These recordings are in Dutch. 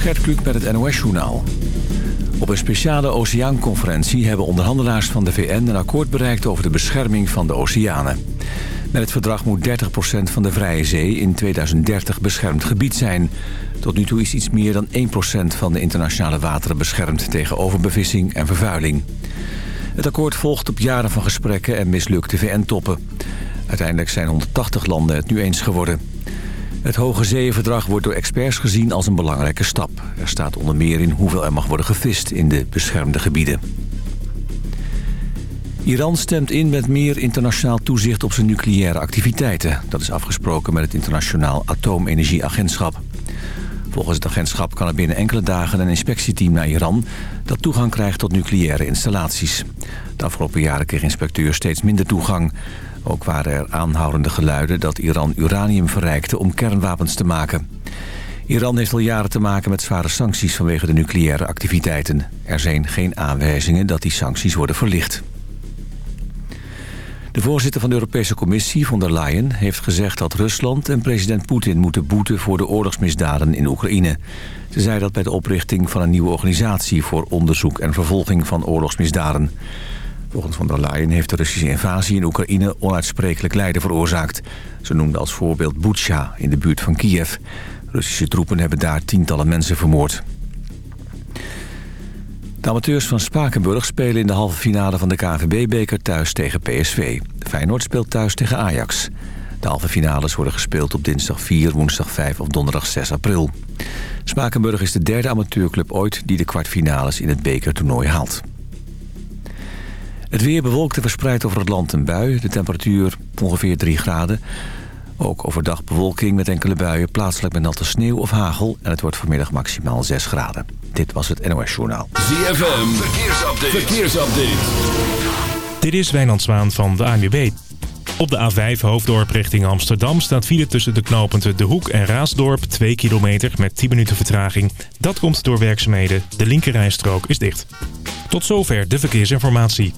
Gert Kluk met het NOS-journaal. Op een speciale oceaanconferentie hebben onderhandelaars van de VN... een akkoord bereikt over de bescherming van de oceanen. Met het verdrag moet 30% van de Vrije Zee in 2030 beschermd gebied zijn. Tot nu toe is iets meer dan 1% van de internationale wateren beschermd... tegen overbevissing en vervuiling. Het akkoord volgt op jaren van gesprekken en mislukte VN-toppen. Uiteindelijk zijn 180 landen het nu eens geworden. Het Hoge Zeeënverdrag wordt door experts gezien als een belangrijke stap. Er staat onder meer in hoeveel er mag worden gevist in de beschermde gebieden. Iran stemt in met meer internationaal toezicht op zijn nucleaire activiteiten. Dat is afgesproken met het Internationaal Atoomenergieagentschap. Volgens het agentschap kan er binnen enkele dagen een inspectieteam naar Iran... dat toegang krijgt tot nucleaire installaties. De afgelopen jaren kreeg inspecteurs steeds minder toegang. Ook waren er aanhoudende geluiden dat Iran uranium verrijkte om kernwapens te maken. Iran heeft al jaren te maken met zware sancties vanwege de nucleaire activiteiten. Er zijn geen aanwijzingen dat die sancties worden verlicht. De voorzitter van de Europese Commissie, von der Leyen, heeft gezegd dat Rusland en president Poetin moeten boeten voor de oorlogsmisdaden in Oekraïne. Ze zei dat bij de oprichting van een nieuwe organisatie voor onderzoek en vervolging van oorlogsmisdaden. Volgens von der Leyen heeft de Russische invasie in Oekraïne onuitsprekelijk lijden veroorzaakt. Ze noemde als voorbeeld Butsja in de buurt van Kiev. Russische troepen hebben daar tientallen mensen vermoord. De amateurs van Spakenburg spelen in de halve finale van de KNVB-beker thuis tegen PSV. Feyenoord speelt thuis tegen Ajax. De halve finales worden gespeeld op dinsdag 4, woensdag 5 of donderdag 6 april. Spakenburg is de derde amateurclub ooit die de kwartfinales in het bekertoernooi haalt. Het weer bewolkt en verspreid over het land een bui. De temperatuur ongeveer 3 graden. Ook overdag bewolking met enkele buien, plaatselijk met natte sneeuw of hagel. En het wordt vanmiddag maximaal 6 graden. Dit was het NOS Journaal. ZFM, verkeersupdate. verkeersupdate. Dit is Wijnand Zwaan van de ANWB. Op de A5 Hoofddorp richting Amsterdam staat file tussen de knooppunten De Hoek en Raasdorp 2 kilometer met 10 minuten vertraging. Dat komt door werkzaamheden. De linkerrijstrook is dicht. Tot zover de verkeersinformatie.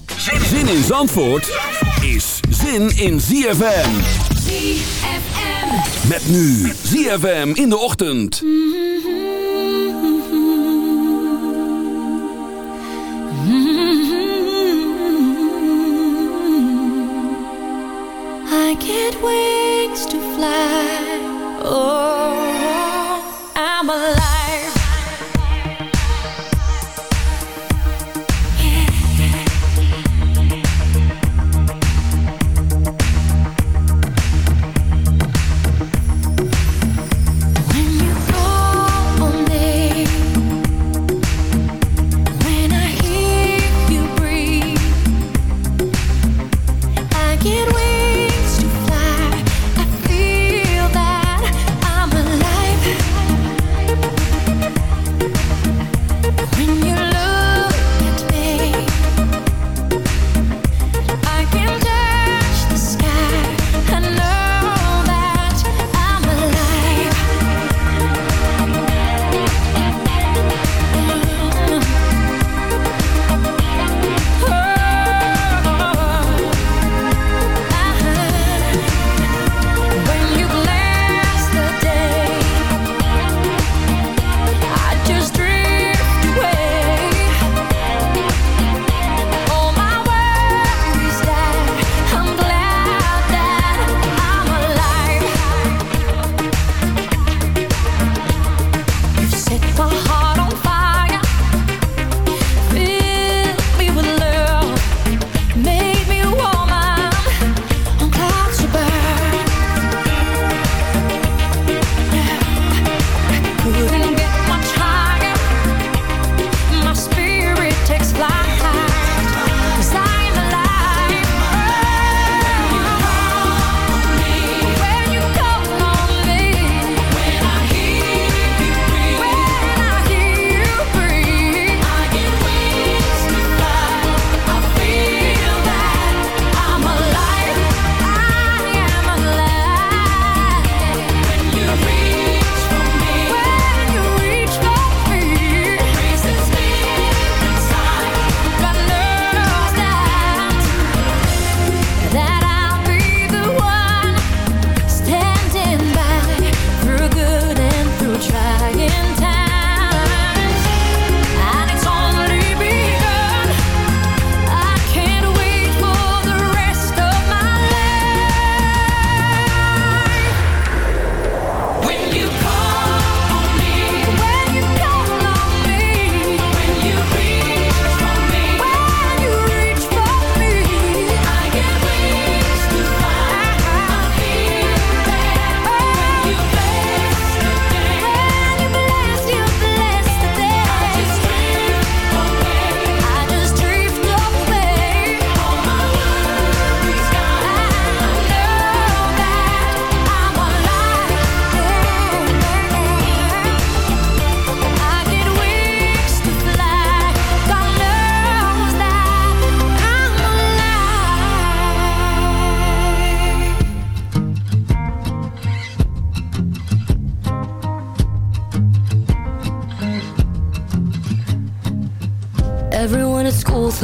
Zin in Zandvoort is zin in ZFM. ZFM. Met nu ZFM in de ochtend. I get wings to fly. Oh, I'm alive.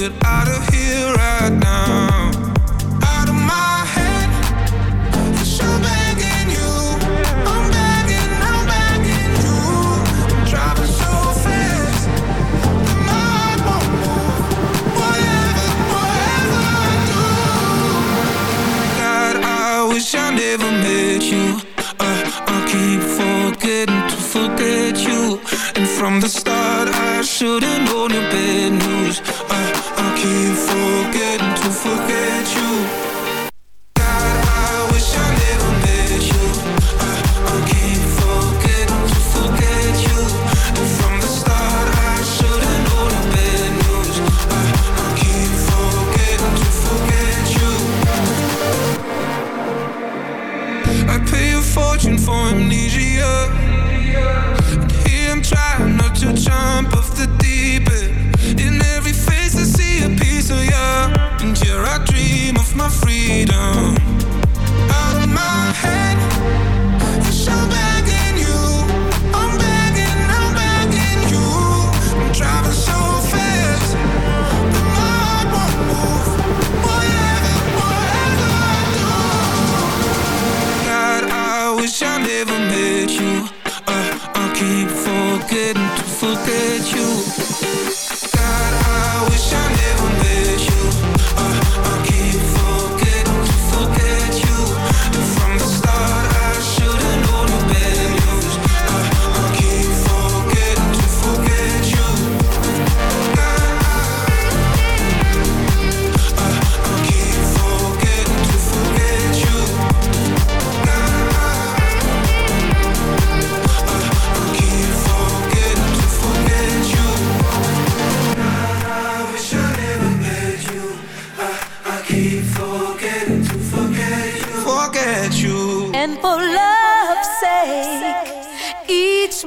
get out of here right now. Out of my head, cause I'm begging you. I'm begging, I'm begging you. I'm driving so fast, the mind won't move. Whatever, whatever I do. God, I wish I never met you. Uh, I keep forgetting to forget you. And from the start, I should've known your bad news. Uh, I keep forgetting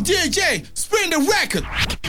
DJ, spin the record.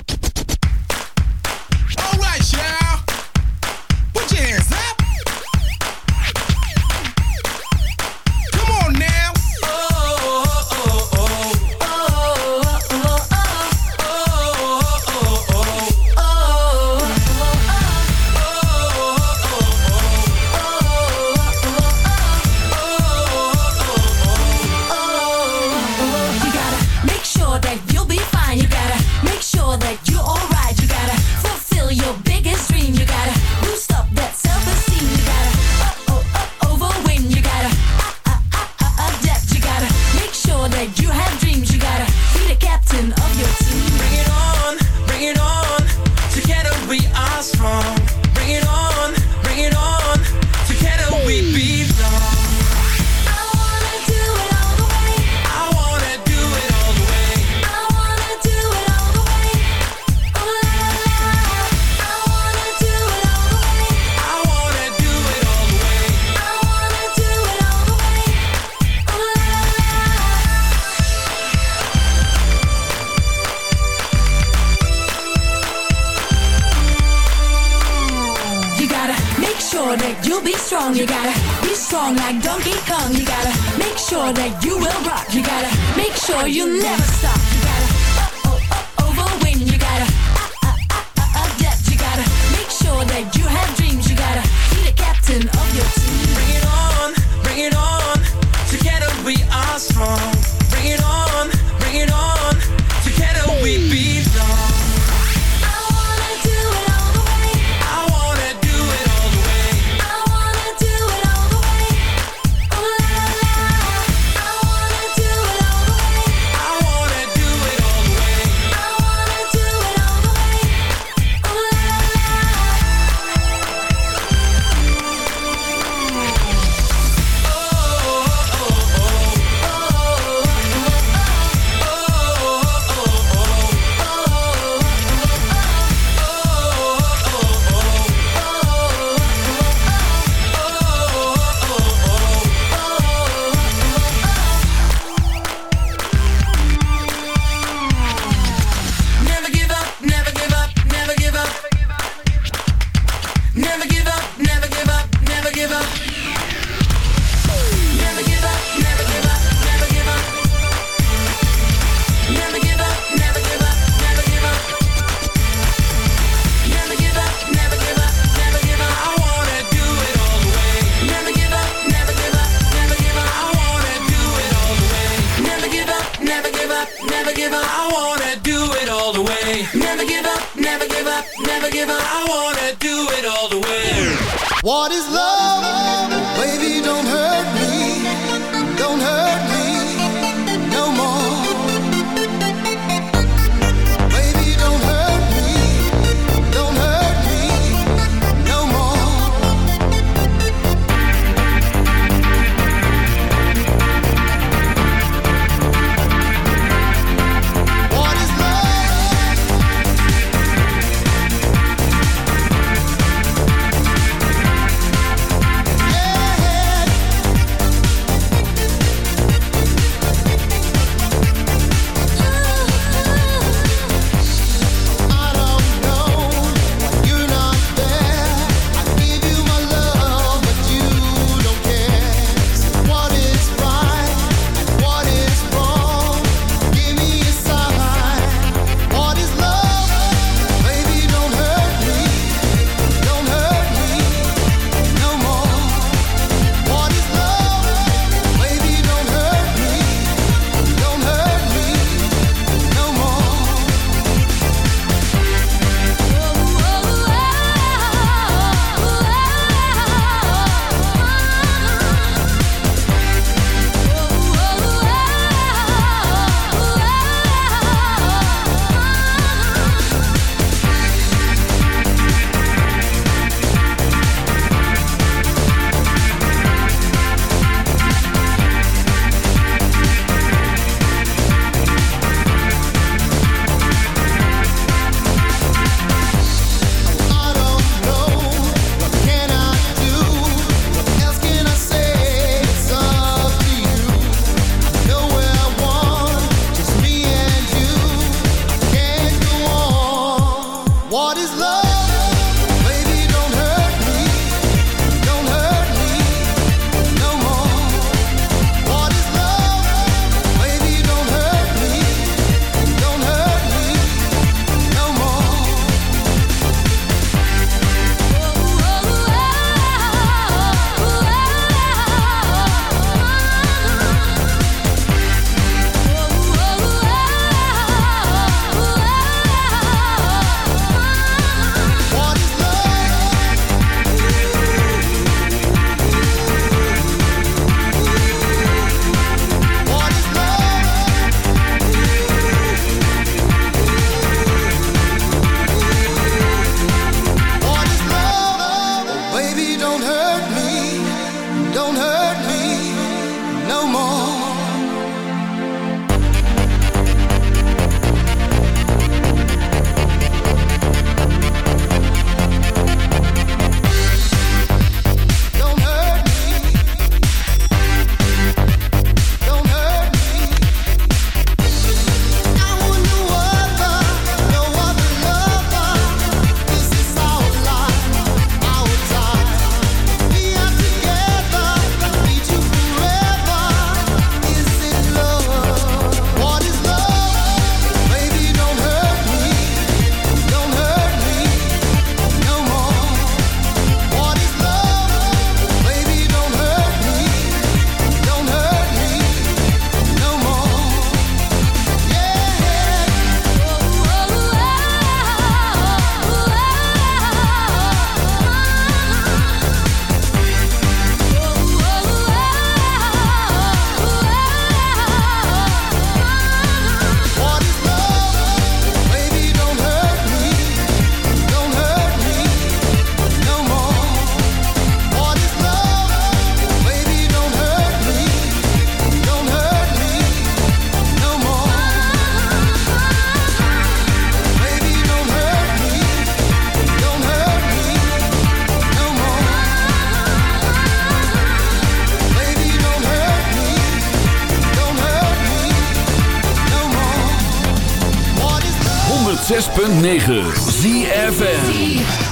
106.9 ZFN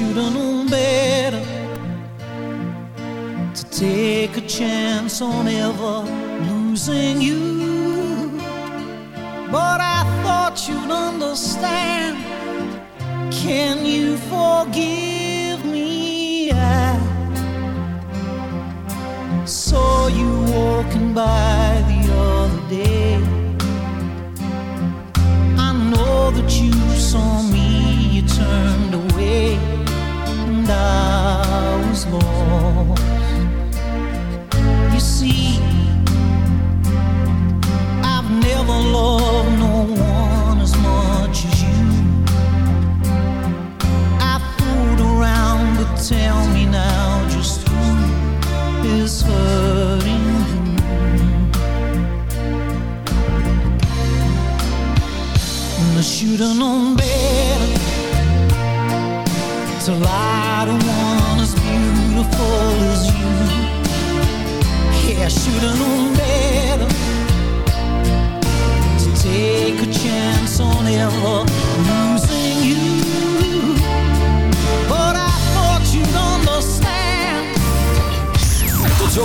should have known better to take a chance on ever losing you. But I thought you'd understand. Can you forgive?